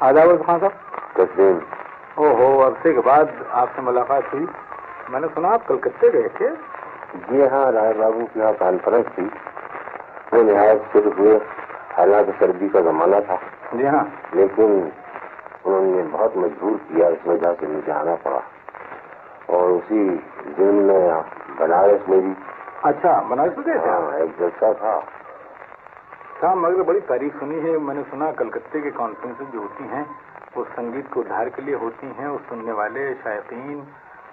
آداب خان صاحب؟ تسلیم۔ او ہو عرصے کے بعد آپ سے ملاقات ہوئی۔ میں نے سنا آپ کلکتے گئے تھے۔ جی ہاں رائے بابو کی یہاں کانفرنس تھی۔ وہ نہایت شروع ہوئے۔ حالانکہ سردی کا زمانہ تھا۔ جی ہاں۔ لیکن انہوں نے بہت مجبور کیا۔ اس وجہ سے مجھے آنا پڑا۔ اور اسی دن میں بنارس میں بھی۔ اچھا بنارس میں ہاں ایک جلسہ تھا۔ ہاں مگر بڑی تاریخ سنی ہے۔ میں نے سنا کلکتے کے کانفرنس جو ہوتی ہیں، وہ سنگیت کو ادھار کے لیے ہوتی ہیں۔ اور سننے والے، شائقین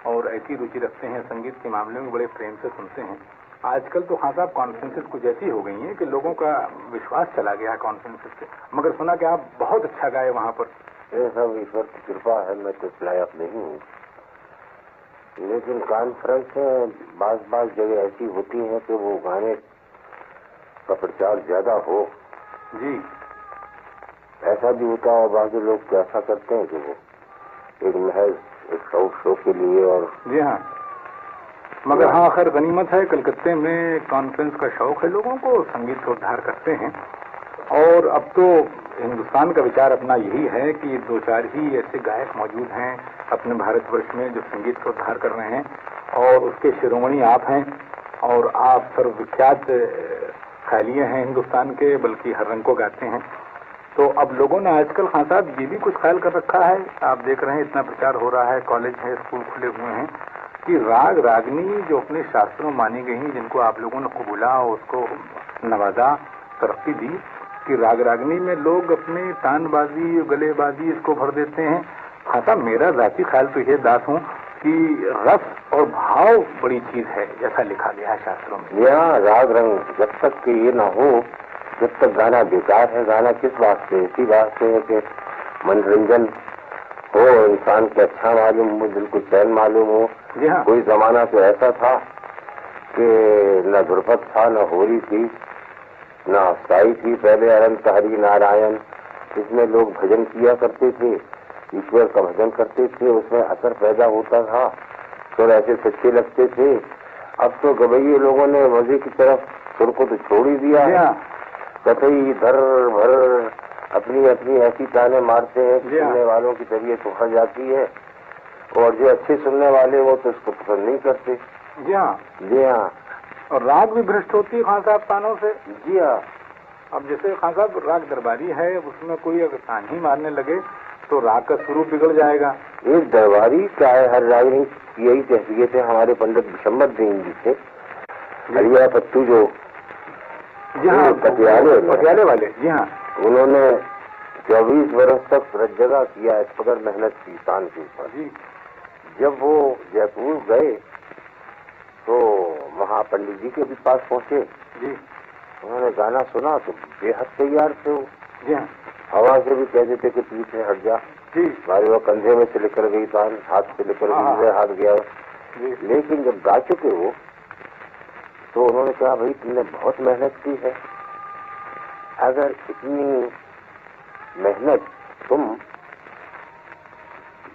اور ایسی روچی رکھتے ہیں۔ سنگیت کے معاملے میں بڑے پریم سے سنتے ہیں۔ آج کل تو خان صاحب کانفرنسز کچھ ایسی ہو گئی ہیں کہ لوگوں کا وشواس چلا گیا ہے کانفرنسز سے۔ مگر سنا کہ آپ بہت اچھا گائے وہاں پر۔ یہ سب ایشور کی کرپا ہے، میں تو لائق نہیں ہوں۔ لیکن کانفرنسیں بعض بعض جگہ ایسی ہوتی ہیں کہ وہ گانے کا پرچار زیادہ ہو۔ جی۔ ایسا بھی ہوتا ہے بعض لوگ تو ایسا کرتے ہیں کہ وہ ایک محض ایک شوق شو کے لیے اور جی ہاں۔ مگر ہاں خیر غنیمت ہے کلکتے میں کانفرنس کا شوق ہے۔ لوگوں کو سنگیت کو ادھار کرتے ہیں۔ اور اب تو ہندوستان کا وچار اپنا یہی ہے کہ دو چار ہی ایسے گائک موجود ہیں اپنے بھارت ورش میں جو سنگیت کو ادھار کر رہے ہیں۔ اور اس کے شرومنی آپ ہیں اور آپ سر وکھیات خیلیے ہیں ہندوستان کے، بلکہ ہر رنگ کو گاتے ہیں۔ تو اب لوگوں نے آج کل خان صاحب یہ بھی کچھ خیال کر رکھا ہے۔ آپ دیکھ رہے ہیں اتنا پرچار ہو رہا ہے، کالج ہے اسکول کھلے ہوئے ہیں، کہ راگ، راگنی جو اپنے شاستروں مانی گئی ہیں، جن کو آپ لوگوں نے قبولا اس کو نوازا، ترقی دی، کہ راگ، راگنی میں لوگ اپنی تان بازی، گلے بازی اس کو بھر دیتے ہیں۔ خان صاحب، میرا ذاتی خیال تو یہ دات ہوں کہ رس اور بھاؤ بڑی چیز ہے جیسا لکھا گیا ہے شاستروں میں۔ یہاں راگ رنگ جب تک کہ یہ نہ ہو جب تک گانا بیکار ہے گانا کس بات سے؟ اسی بات سے ہے کہ منورنجن ہو انسان کو اچھا معلوم ہو دل کو چین معلوم ہو۔ جی ہاں۔ کوئی زمانہ تو ایسا تھا کہ نہ دھرپت تھا نہ ہوری تھی نہ افسائی تھی۔ پہلے انت ہری نارائن اس میں لوگ بھجن کیا کرتے تھے۔ ایشور کا بھجن کرتے تھے اس میں اثر پیدا ہوتا تھا سر ایسے سچے لگتے تھے۔ اب تو گبئی لوگوں نے مزے کی طرف سر کو تو چھوڑ ہی دیا جی ہے ہاں۔ کتئی دھر بھر اپنی اپنی ایسی تانے مارتے ہیں جی ہاں۔ سننے والوں کی طبیعت اکھڑ جاتی ہے۔ اور جو اچھے سننے والے وہ تو اس کو پسند نہیں کرتے۔ جی ہاں۔ جی ہاں۔ اور راگ بھی بھرشٹ ہوتی ہے خان صاحب تانوں سے۔ جی ہاں۔ اب جیسے خان صاحب راگ درباری ہے اس میں کوئی اگر تان ہی مارنے لگے تو راگ کا سوروپ بگڑ جائے گا۔ ایک درباری کیا ہے ہر راگنی کی یہی کیفیت ہے ہمارے پنڈت بشمبر دین جی تھے۔ ہریا پتو جو جی ہاں پٹیالے۔ پٹیالے والے جی ہاں۔ انہوں نے چوبیس برس تک رج جگہ کیا اس قدر محنت کی تان کے اوپر جی۔ جب وہ جے پور گئے تو وہاں پنڈت جی کے بھی پاس پہنچے۔ جی۔ انہوں نے گانا سنا تو بے حد تیار تھے وہ۔ جی ہاں۔ ہوا سے بھی کہتے تھے کہ پیچھے ہٹ جا۔ جی۔ ہمارے وہ کندھے میں سے نکل گئی تان ہاتھ سے نکل ہاں، گئی ہاتھ گیا۔ جی۔ لیکن جب گا چکے وہ تو انہوں نے کہا بھائی تم نے بہت محنت کی ہے۔ اگر اتنی محنت تم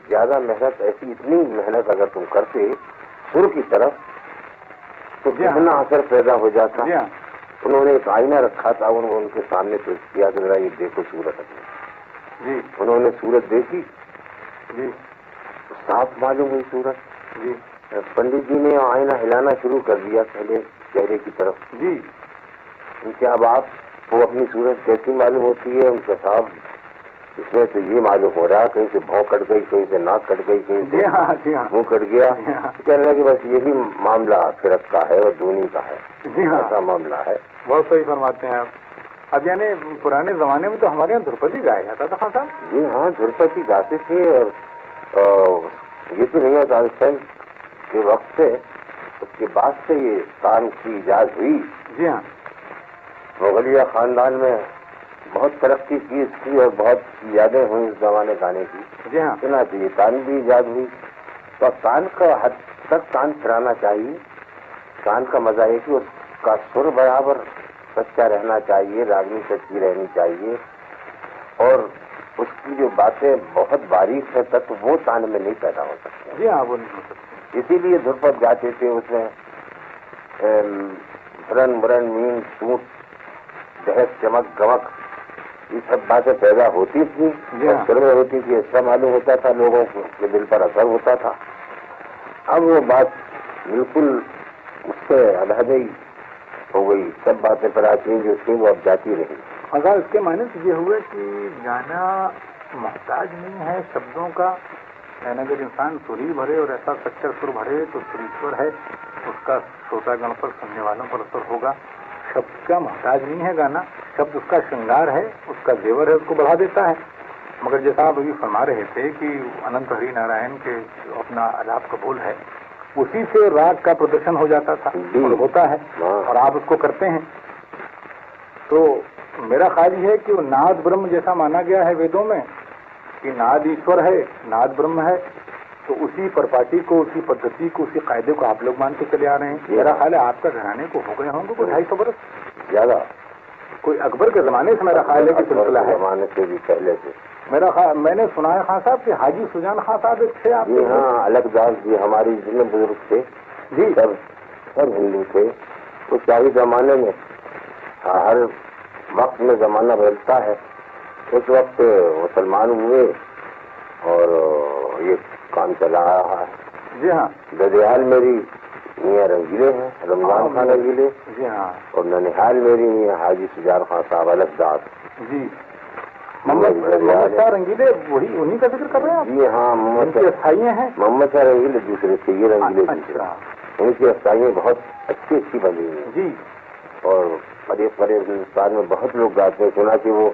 زیادہ محنت ایسی اتنی محنت اگر تم کرتے سر کی طرف تو جی ہاں۔ کتنا اثر پیدا ہو جاتا۔ ہاں۔ انہوں نے ایک آئینہ رکھا تھا انہوں نے ان کے سامنے پیش کیا کہ ذرا یہ دیکھو سورت اپنی۔ جی۔ انہوں نے سورت دیکھی؟ جی۔ صاف معلوم ہوئی سورت جی۔ پنڈت جی نے آئینہ ہلانا شروع کر دیا پہلے چہرے کی طرف۔ جی۔ ان کے اب آپ کو اپنی صورت کیسی معلوم ہوتی ہے ان کا صاحب اس میں تو یہ معلوم ہو رہا کہیں سے بھون کٹ گئی کہیں سے ناک کٹ گئی کہیں جی سے ہاں جی ہاں۔ منہ کٹ گیا۔ جی ہاں۔ کہ بس یہی معاملہ فرق کا ہے اور دونی کا ہے۔ جی ہاں۔ ایسا معاملہ ہے۔ بہت صحیح فرماتے ہیں آپ۔ اب یعنی پرانے زمانے میں تو ہمارے یہاں دھرپدی گایا جاتا تھا خان صاحب۔ جی ہاں دھرپتی گاتے تھے اور یہ تو نہیں ہوتا۔ کے وقت سے اس کے بعد سے یہ کام کی ایجاد ہوئی۔ جی ہاں۔ مغلیہ خاندان میں بہت ترقی کی اس کی اور بہت یادیں ہوئی اس زمانے گانے کی۔ جی ہاں۔ سنا چاہیے تان بھی ایجاد ہوئی۔ تو اب تان کا حد تک تان پھرانا چاہیے۔ تان کا مزہ ہے کہ اس کا سر برابر سچا رہنا چاہیے راگنی سچی رہنی چاہیے۔ اور اس کی جو باتیں بہت باریک ہے تک وہ تان میں نہیں پیدا ہو سکتے۔ جی ہاں وہ نہیں ہو سکتے۔ اسی لیے دھرپت جاتے تھے اس میں۔ بھرن مرن مین سوٹ دہک چمک گمک۔ یہ سب باتیں پیدا ہوتی تھی جی ہاں۔ میں ہوتی تھی اچھا معلوم ہوتا تھا لوگوں کو کے دل پر اثر ہوتا تھا۔ اب وہ بات بالکل اس سے ہی ہو گئی سب باتیں پراچین جو تھیں وہ اب جاتی رہی اگر اس کے معنی سے یہ ہوئے کہ گانا محتاج نہیں ہے شبدوں کا۔ یعنی اگر انسان سری بھرے اور ایسا سچا سر بھرے تو سریشور ہے اس کا چھوٹا گن پر سننے والوں پر اثر ہوگا۔ شبد کا محتاج نہیں ہے گانا شبد اس کا شنگار ہے اس کا زیور ہے اس کو بڑھا دیتا ہے مگر جیسا آپ ابھی فرما رہے تھے کہ انت ہری نارائن کے اپنا الاپ قبول ہے اسی سے راگ کا پردرشن ہو جاتا تھا جی۔ اور ہوتا ہے۔ اور آپ اس کو کرتے ہیں تو میرا خیال یہ ہے کہ وہ ناد برہم جیسا مانا گیا ہے ویدوں میں کہ ناد ایشور ہے ناد برہم ہے تو اسی پرپاٹی کو اسی پدھتی کو اسی قاعدے کو آپ لوگ مانتے چلے آ رہے ہیں۔ میرا خیال ہے آپ کا گھرانے کو ہو گئے ہوں گے کوئی ڈھائی سو برس؟ زیادہ۔ کوئی اکبر کے زمانے سے میرا خیال ہے کہ سلسلہ ہے۔ زمانے سے بھی پہلے سے۔ میرا خیال میں نے سنا ہے خان صاحب کہ حاجی سجان خان صاحب ایک تھے آپ جی کے۔ ہاں الگ داس جی ہماری جتنے بزرگ تھے۔ جی۔ سب سب ہندو تھے۔ اس شاہی زمانے میں ہر وقت میں زمانہ بدلتا ہے۔ اس وقت مسلمان ہوئے اور یہ کام چلا رہا ہے۔ جی ہاں۔ ددیال میری میاں رنگیلے ہیں رمضان خان رنگیلے۔ جی ہاں۔ اور ننحال میری میاں حاجی سجار خان صاحب الگ داس جی۔ محمد شاہ رنگیلے وہی انہیں کا ذکر کر رہے ہیں جی ہاں محمد شاہ رنگیلے دوسرے تھے یہ رنگیلے اچھا۔ ان کی افسائیاں بہت اچھی اچھی بنی ہوئی ہیں۔ جی۔ اور پرے پرے ہندوستان میں بہت لوگ گاتے ہیں سنا کہ وہ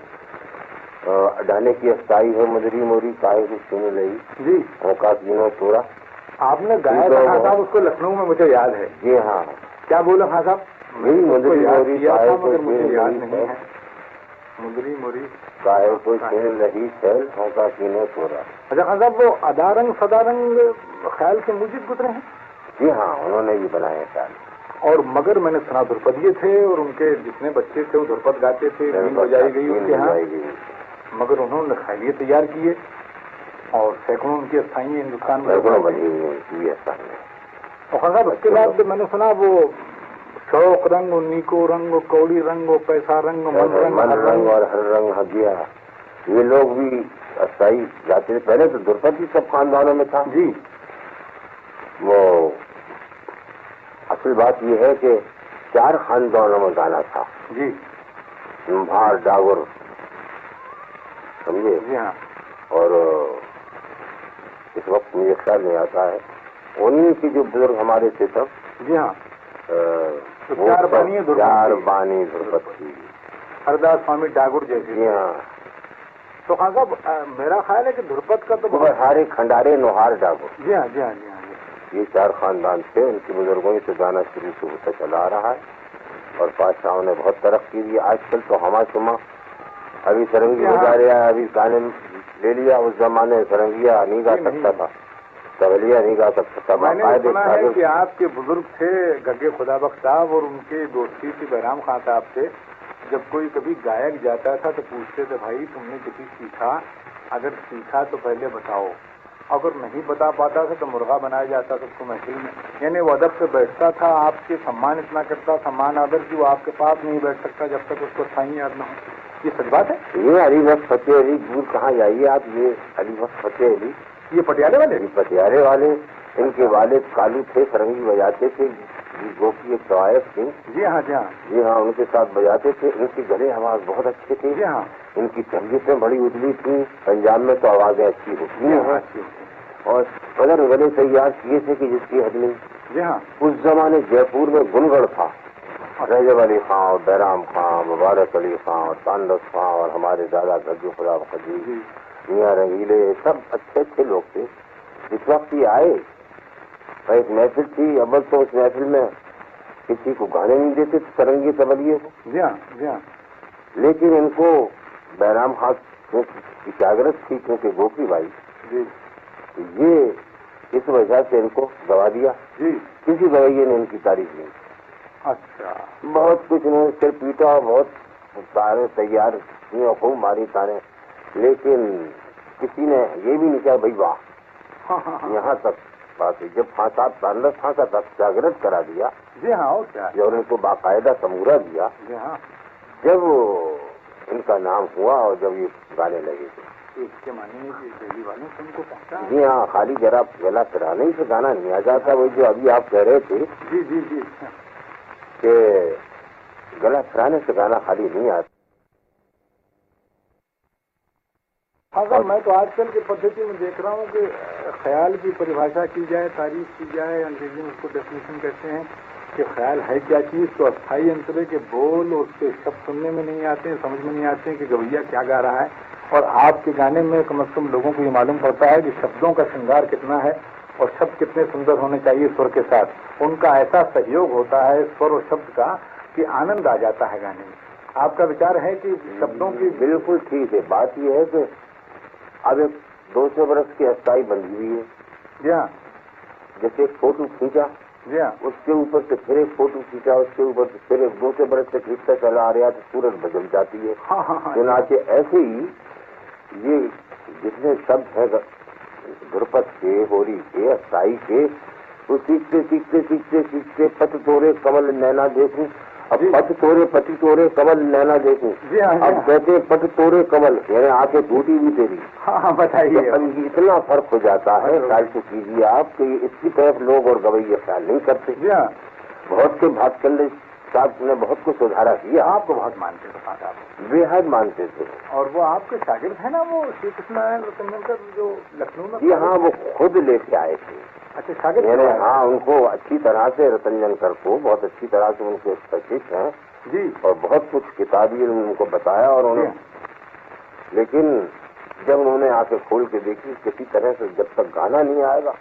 اڈانے کی افسائی ہے مدری موری کائے سن رہی جی۔ اوقات دنوں توڑا آپ نے گایا تھا خان صاحب اس کو لکھنؤ میں مجھے یاد ہے۔ جی ہاں۔ کیا بولا خان صاحب؟ مدری یاد موری کائے کو سن رہی نہیں ہے۔ ہے۔ مدری موری کائے کو سن رہی اوقات دنوں توڑا اچھا خان صاحب وہ ادارنگ سدارنگ خیال کے مجھے گزرے ہیں؟ جی ہاں انہوں نے بھی بنائے خیال۔ اور مگر میں نے سنا دھرپدیے تھے اور ان کے جتنے بچے تھے وہ دھرپد گاتے تھے بجائی گئی ان کے ہاں۔ مگر انہوں نے خیلیے تیار کیے اور سینکڑوں ان کی استھائی ہندوستان میں صاحب اس کے بعد میں نے سنا وہ شوق رنگ نیکو رنگ کوڑی رنگ پیسہ رنگ من رنگ من رنگ۔ اور ہر رنگ ہدیہ یہ لوگ بھی استائی جاتے تھے۔ پہلے تو درپت ہی سب خاندانوں میں تھا۔ جی۔ وہ اصل بات یہ ہے کہ چار خاندانوں میں گانا تھا۔ جی۔ بھار ڈاگر سمجھے؟ جی ہاں۔ اور اس وقت مجھے خیال نہیں آتا ہے۔ انہیں کے جو بزرگ ہمارے تھے سب جی ہاں۔ چار بانی۔ بانی درپت ہرداس سوامی ڈاگر جیسے۔ جی ہاں۔ تو خان صاحب میرا خیال ہے کہ دھرپت کا تو ہارے کھنڈارے نوہار ڈاگر جی ہاں جی ہاں جی ہاں جی یہ چار خاندان تھے ان کے بزرگوں سے گانا شروع سے ہوتا چلا آ رہا ہے۔ اور بادشاہوں نے بہت ترقی کی۔ آج کل تو ہما شما ابھی سرنگی۔ بجا رہا ہے ابھی گانے لے لیا اس زمانے سرنگیا نہیں گا جی، سکتا۔ تھا۔ سولیہ نہیں گا سکتا تھا۔ میں نے سنا ہے کہ آپ کے بزرگ تھے گگے خدا بخش صاحب اور ان کے دوستی تھی بہرام خان صاحب سے جب کوئی کبھی گائک جاتا تھا تو پوچھتے تھے بھائی تم نے کسی سیکھا؟ اگر سیکھا تو پہلے بتاؤ۔ اگر نہیں بتا پاتا تھا تو مرغا بنایا جاتا تھا اس کو محفل میں یعنی وہ ادب سے بیٹھتا تھا آپ کے سمان اتنا کرتا سمان آدر کی وہ آپ کے پاس نہیں بیٹھ سکتا جب تک اس کو صحیح یاد نہ ہو۔ یہ سچ بات ہے؟ یہ علی وقت فتح علی دور کہاں جائیے آپ؟ یہ علی وقت فتح علی۔ یہ پٹیالے والے؟ یہ پٹیارے والے۔ ان کے والد کالو تھے فرنگی بجاتے تھے۔ جی گو کی ایک سوایت تھی جی ہاں جی ہاں۔ جی ہاں ان کے ساتھ بجاتے تھے۔ ان کے گلے آواز بہت اچھے تھے۔ جی ہاں۔ ان کی طبیعتیں بڑی ادلی تھیں۔ پنجاب میں تو آوازیں اچھی ہوتی جی ہیں ہاں ہوتی ہے۔ اور قدر گلے تیار کیے تھے کہ جس کی حد نہیں جی ہاں۔ اس زمانے جے پور میں گنگڑ تھا۔ رجب علی خان اور بیرام خان مبارک علی خان اور تانڈس خان اور ہمارے دادا گجو خدا خدی جی۔ میاں رنگیلے سب اچھے اچھے لوگ تھے۔ اس وقت یہ آئے ایک محفل تھی۔ اول تو اس محفل میں کسی کو گانے نہیں دیتے سرنگی جی ہاں جی ہاں۔ لیکن ان کو بہرام خان کی جاگرت تھی کیونکہ گوپی بھائی۔ جی۔ یہ اس وجہ سے ان کو دوا دیا۔ جی۔ کسی گویے نے ان کی تعریف نہیں۔ اچھا۔ بہت کچھ انہوں نے سر پیٹا بہت تارے تیار خوب ماری تارے لیکن کسی نے یہ بھی نہیں کہا بھائی واہ۔ ہاں ہاں ہاں یہاں تک بات ہے جب پھانسا تانڈس خان کا تک جاگرت کرا دیا جی ہاں اور کیا؟ ان کو باقاعدہ سمورا دیا جی ہاں۔ جب ان کا نام ہوا اور جب یہ گانے لگے۔ تھے جی ہاں خالی ذرا گلا کرانے سے گانا نہیں آ جاتا وہ جو ابھی آپ کہہ رہے تھے۔ جی جی جی۔ کہ گلا کرانے سے گانا خالی نہیں آتا۔ ہاں میں تو آج کل کی پدھتی میں دیکھ رہا ہوں کہ خیال کی پریبھاشا کی جائے تعریف کی جائے، انگریزی میں اس کو ڈیفینیشن کہتے ہیں کہ خیال ہے کیا چیز؟ تو استھائی انترے کے بول اور اس کے شبد سننے میں نہیں آتے ہیں سمجھ میں نہیں آتے ہیں کہ گویا کیا گا رہا ہے۔ اور آپ کے گانے میں کم از کم لوگوں کو یہ معلوم پڑتا ہے کہ شبدوں کا شنگار کتنا ہے۔ اور شبد کتنے سندر ہونے چاہیے سر کے ساتھ۔ ان کا ایسا سہیوگ ہوتا ہے سور اور شبد کا کہ آنند آ جاتا ہے گانے میں۔ آپ کا وچار ہے کہ شبدوں کی بالکل ٹھیک ہے۔ بات یہ ہے کہ اب ایک دو سو برس کی استائی بندی ہوئی ہے۔ جی ہاں۔ جیسے ایک فوٹو کھینچا۔ جی ہاں۔ اس کے اوپر سے پھر ایک فوٹو کھینچا۔ اس کے اوپر سے پھر ایک دو سو برس سے کھینچتا چلا آ رہا تو سورج بدل جاتی ہے۔ ہاں ہاں ہاں۔ چنانچہ ایسے ہی یہ جتنے شبد ہیں دھرپت کے ہوری کے استائی کے وہ سیکھتے سیکھتے سیکھتے سیکھتے پت توڑے کمل نینا دیکھوں اب۔ پت توڑے پتی توڑے کمل نینا دیکھوں اب۔ کہتے پت توڑے کمل یعنی آنکھیں ٹوٹی بھی تیری بتائیے اتنا فرق ہو جاتا ہے خیال سے کیجیے آپ کہ اس کی طرف لوگ اور گویے خیال نہیں کرتے بہت سے بھات کنڈے صاحب نے بہت کچھ سدھارا کیا۔ آپ کو بہت مانتے ہیں صاحب۔ بے حد مانتے تھے۔ اور وہ آپ کے شاگرد ہیں نا وہ شری رتنکر جو لکھنؤ میں جی ہاں وہ خود لے کے آئے تھے۔ اچھا شاگرد؟ ہاں ان کو اچھی طرح سے رتنجن کر کو بہت اچھی طرح سے ان کے اسپیشلسٹ ہیں۔ جی۔ اور بہت کچھ کتابی ان کو بتایا اور انہوں جی۔ لیکن جب انہوں نے آ کے کھول کے دیکھی کسی طرح سے جب تک گانا نہیں آئے گا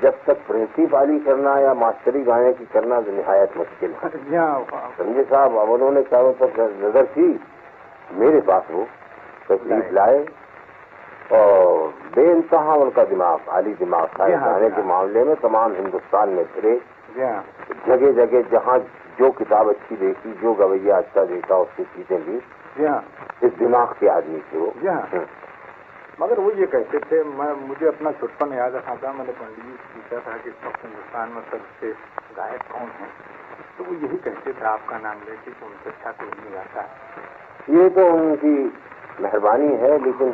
جب تک پرنسپالی کرنا یا ماسٹری گانے کی کرنا تو نہایت مشکل ہے۔ جی ہاں سنجے صاحب اب انہوں نے چاروں طرف نظر کی میرے پاس وہ تشریف لائے اور بے انتہا ان کا دماغ عالی دماغ تھا۔ جی ہاں، گانے جی کے ہاں۔ معاملے میں تمام ہندوستان میں پھرے جی ہاں۔ جگہ جگہ جہاں جو کتاب اچھی دیکھی جو گویا اچھا دیکھا اس کی چیزیں جی ہاں۔ اس دماغ کے آدمی تھے وہ۔ جی ہاں۔ مگر وہ یہ کہتے تھے میں مجھے اپنا چھٹپن یاد رکھا تھا میں نے پنڈت جی سے پوچھا تھا کہ اس وقت ہندوستان میں سب سے گائک کون ہیں؟ تو وہ یہی کہتے تھے آپ کا نام لے کے کہ ان سے اچھا کوئی نہیں ہے یہ تو ان کی مہربانی ہے لیکن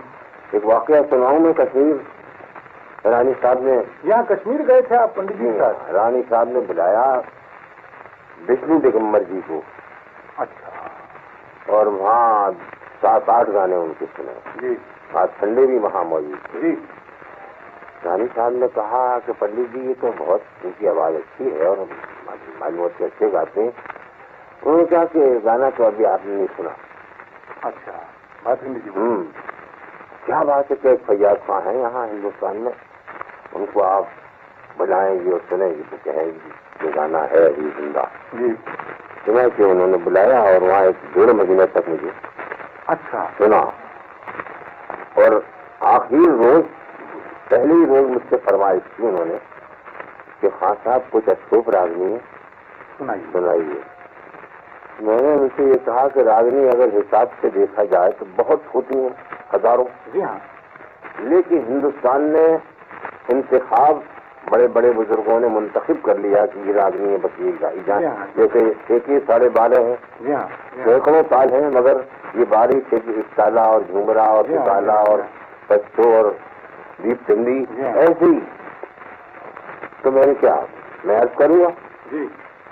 ایک واقعہ سناؤں میں کشمیر رانی صاحب نے یہاں کشمیر گئے تھے آپ پنڈت جی ساتھ رانی صاحب نے بلایا وشنو دگمبر جی کو۔ اچھا۔ اور وہاں سات آٹھ گانے ان کے سنے جی۔ آج سنڈے بھی وہاں موجود تھے۔ جی۔ رانی صاحب نے کہا کہ پنڈت جی یہ تو بہت ان کی آواز اچھی ہے اور معلوم ہوتے اچھے گاتے ہیں۔ انہوں نے کہا کہ گانا تو ابھی آپ نے نہیں سنا۔ اچھا جی۔ ہوں۔ کیا بات ہے کہ ایک فیاض خاں ہیں یہاں ہندوستان میں؟ ان کو آپ بلائیں گے اور سنیں گے تو کہیں گے یہ گانا ہے ابھی زندہ۔ جی۔ سنا کہ انہوں نے بلایا اور وہاں ایک ڈیڑھ مہینے تک مجھے۔ اچھا۔ سنا۔ آخری روز پہلے ہی روز مجھ سے فرمائش کی انہوں نے کہ خان صاحب کچھ اشوک راگنی ہے سنائیے۔ میں نے ان سے یہ کہا کہ راگنی اگر حساب سے دیکھا جائے تو بہت ہوتی ہیں ہزاروں۔ جی ہاں۔ لیکن ہندوستان نے انتخاب بڑے بڑے بزرگوں نے منتخب کر لیا کہ یہ راگنی بس یہ گائی جائے جی ہاں۔ جیسے ایک ہی ساڑھے بارہ ہیں۔ جی ہاں جی ہاں۔ سینکڑوں تال ہیں مگر یہ بارش ہے کہ اکتالا اور جھومرا اور جی ہاں، ستالا جی ہاں۔ اور پچو اور دیپ چندی جی ہاں۔ ایسے ہی تو میں نے کیا میں عرض کروں گا؟ جی۔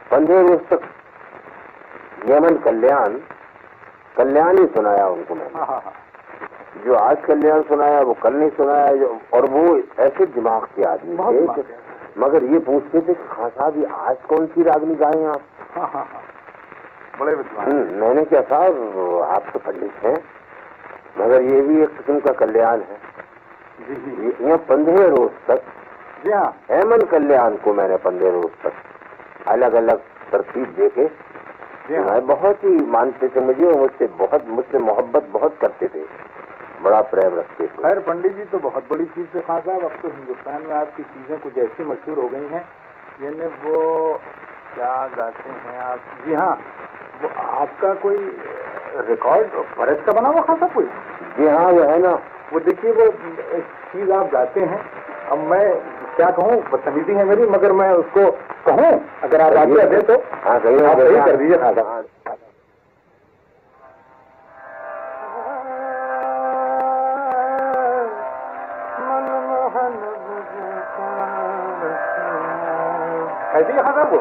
پندرہ روز تک یمن کلیان کلیان ہی سنایا ان کو میں نے۔ ہاں ہاں جو آج کلیان سنایا وہ کل نہیں سنایا اور وہ ایسے دماغ کے آدمی تھے۔ مگر یہ پوچھتے تھے خان صاحب یہ آج کون سی راگنی گائے ہیں آپ میں نے کیا صاحب آپ تو پنڈت ہیں۔ مگر یہ بھی ایک قسم کا کلیان ہے۔ جی۔ جی یہ یہ پندرہ روز تک جی ہاں۔ ایمن کلیان کو میں نے پندرہ روز تک الگ الگ ترتیب دے کے جی ہاں۔ میں بہت ہی مانتے تھے مجھے مجھ سے بہت مجھ سے محبت بہت کرتے تھے۔ بڑا پریم رکھتے تھے۔ خیر پنڈت جی تو بہت بڑی چیز ہے خان صاحب اب تو ہندوستان میں آپ کی چیزیں کچھ ایسی مشہور ہو گئی ہیں یعنی وہ کیا گاتے ہیں آپ؟ جی ہاں وہ آپ کا کوئی ریکارڈ فرج کا بنا ہوا خاصا کوئی؟ جی ہاں جو ہے نا وہ دیکھیے وہ چیز آپ جاتے ہیں۔ اب میں کیا کہوں؟ بدتمیزی ہے میری مگر میں اس کو کہوں۔ اگر آپ آگے دیں تو۔ ہاں کر دیجیے خاصا۔ خاصا کو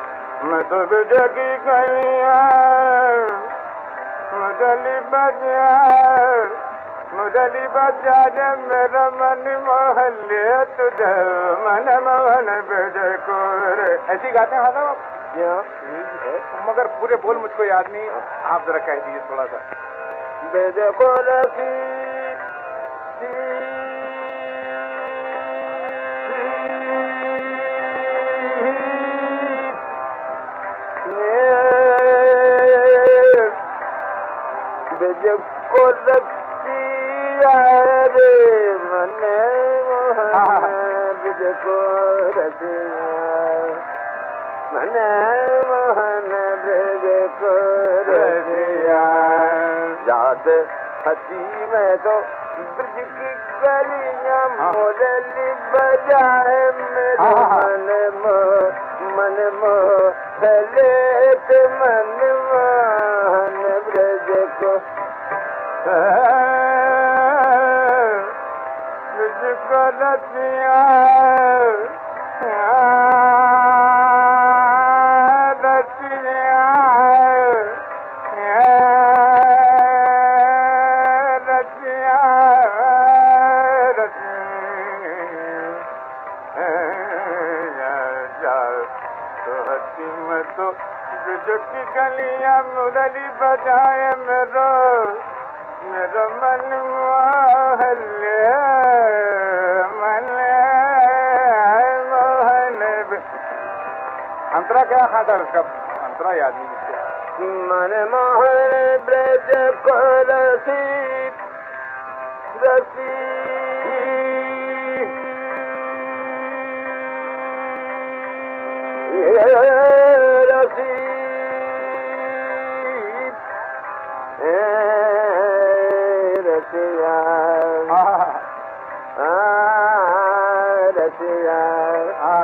مطلب جگی گئی بجا جب میرا من محلے تجھے من من بجے ایسی گاتے ہیں ہاں مگر پورے بول مجھ کو یاد نہیں آپ ذرا کہہ دیجیے تھوڑا سا بے کو جب کو لگتی ہے رے من محمد کو من محمد کو ہسی میں تو برج کی گلیاں ہاں۔ مرلی بجائے میرے من من مو پھلے من مان برج کو تجھ کو رتیا تو تجھ کی گلیاں مرلی بجائے میرو کیا کھاتا ہے اس کا من ماہر برج کو رسید رسید کیسی ہاں،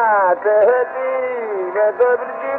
وہ دیکھی سرس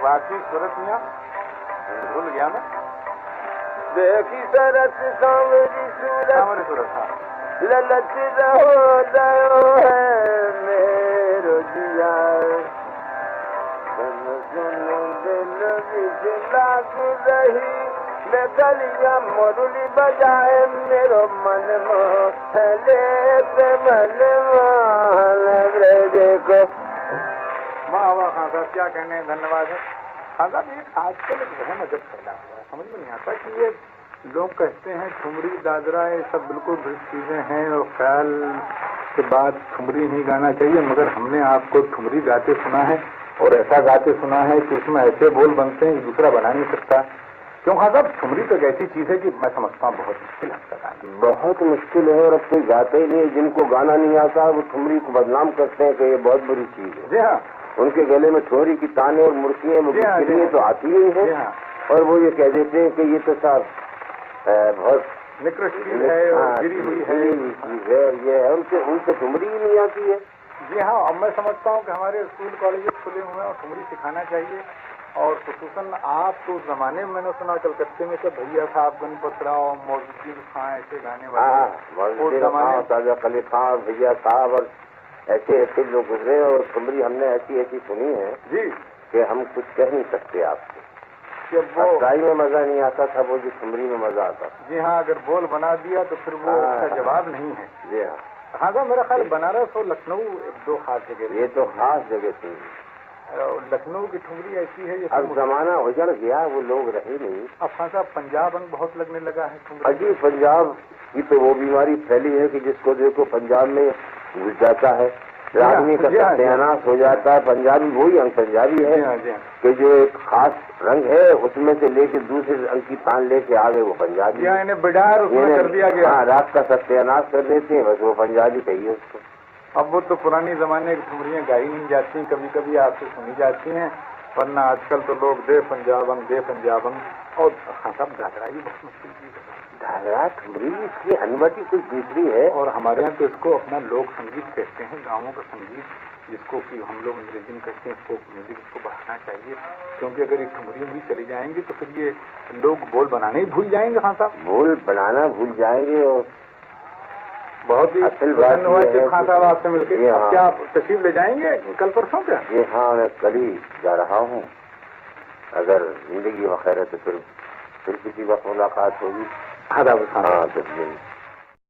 واقعی صورت میاں؟ بھول گیا میں۔ دیکھی سرس سامری صورت۔ سامری ہاں۔ للچ رہو دو ہے میرو دیا سن سن دل بجلا کی رہی میں گلیاں مرلی بجائے میرو من محلے پہ من محلے کو ماں ہوا خان صاحب کیا کہنے دھنیہ واد ہے خان صاحب یہ آج کل ایک بہت عجب پھیلا ہوا ہے سمجھ میں نہیں آتا کہ یہ لوگ کہتے ہیں ٹھمری دادرا یہ سب بالکل بڑی چیزیں ہیں اور خیال کے بعد ٹھمری نہیں گانا چاہیے مگر ہم نے آپ کو ٹھمری گاتے سنا ہے اور ایسا گاتے سنا ہے کہ اس میں ایسے بول بنتے ہیں دوسرا بنا نہیں سکتا۔ کیوں؟ خاص صاحب ٹھمری تو ایک ایسی چیز ہے کہ میں سمجھتا ہوں بہت مشکل ہے۔ بہت مشکل ہے اور اب کوئی گاتے نہیں جن کو گانا نہیں آتا وہ ٹھمری کو بدنام کرتے ہیں کہ یہ بہت بری چیز ہے۔ جی ہاں۔ ان کے گلے میں ٹھوری کی تانے اور مرکیاں جی ہاں، جی ہاں۔ تو آتی ہی ہیں جی ہاں۔ اور وہ یہ کہہ دیتے ہیں کہ یہ تو صاحب بہت ہے ہاں، یہ ہے ان سے ان سے ڈمری ہی نہیں آتی ہے۔ جی ہاں اب میں سمجھتا ہوں کہ ہمارے اسکول کالجز کھلے ہوئے ہیں اور ڈمری سکھانا چاہیے۔ اور خصوصاً آپ تو زمانے میں نے سنا کلکتے میں سے بھیا صاحب گن پترا اور مولوی خان ایسے گانے والے ہاں، تازہ خاں خان بھیا صاحب اور ایسے ایسے لوگ گزرے اور ڈمری ہم نے ایسی ایسی سنی ہے جی۔ کہ ہم کچھ کہہ نہیں سکتے آپ سے کہ وہ میں مزہ نہیں آتا تھا وہ جو سمری میں مزہ آتا تھا۔ جی ہاں اگر بول بنا دیا تو پھر وہ اس کا ہاں۔ جواب نہیں ہے۔ جی ہاں۔ ہاں سر میرا خیال بنارس اور لکھنؤ دو خاص جگہ یہ تو خاص جگہ تھی لکھنؤ کی ٹھمری ایسی ہے اب زمانہ اجڑ گیا وہ لوگ رہے نہیں۔ اب خاصا صاحب پنجاب انگ بہت لگنے لگا ہے اجی پنجاب کی تو وہ بیماری پھیلی ہے کہ جس کو دیکھو پنجاب میں گھس جاتا ہے۔ آدمی ہاں، کا سکتے ہاں، ہاں، ہو جاتا ہے پنجابی وہی انگ پنجابی ہے کہ جو ایک خاص رنگ ہے اس میں سے لے کے دوسرے رنگ کی تان لے کے آگے وہ پنجابی یعنی ہاں رات کا ستیہناس کر دیتے ہیں بس وہ پنجابی کہیے اس کو۔ اب وہ تو پرانی زمانے کی ٹھمریاں گائی نہیں جاتی ہیں کبھی کبھی آپ سے سنی جاتی ہیں ورنہ آج کل تو لوگ دے پنجابن دے پنجابن اور خاصا گھبرائی بہت مشکل چیز ہے۔ ٹھمری اس کی انمتی کچھ دوسری ہے؟ اور ہمارے یہاں تو اس کو اپنا لوک سنگیت کہتے ہیں گاؤں کا سنگیت جس کو کہ ہم لوگ انگریزی میں کہتے ہیں فوک میوزک اس کو بڑھانا چاہیے۔ کیونکہ اگر یہ ٹھمریاں بھی چلی جائیں گی تو پھر یہ لوگ بول بنانے ہی بھول جائیں گے خان صاحب۔ بول بنانا بھول جائیں گے اور بہت ہی خان صاحب آپ سے مل کے ہاں۔ کیا آپ تشریف لے جائیں گے کل پرسوں کیا؟ یہ ہاں میں کل ہی جا رہا ہوں۔ اگر زندگی بخیر ہے تو پھر پھر کسی وقت ملاقات ہوگی۔ آداب خان صاحب ہاں تو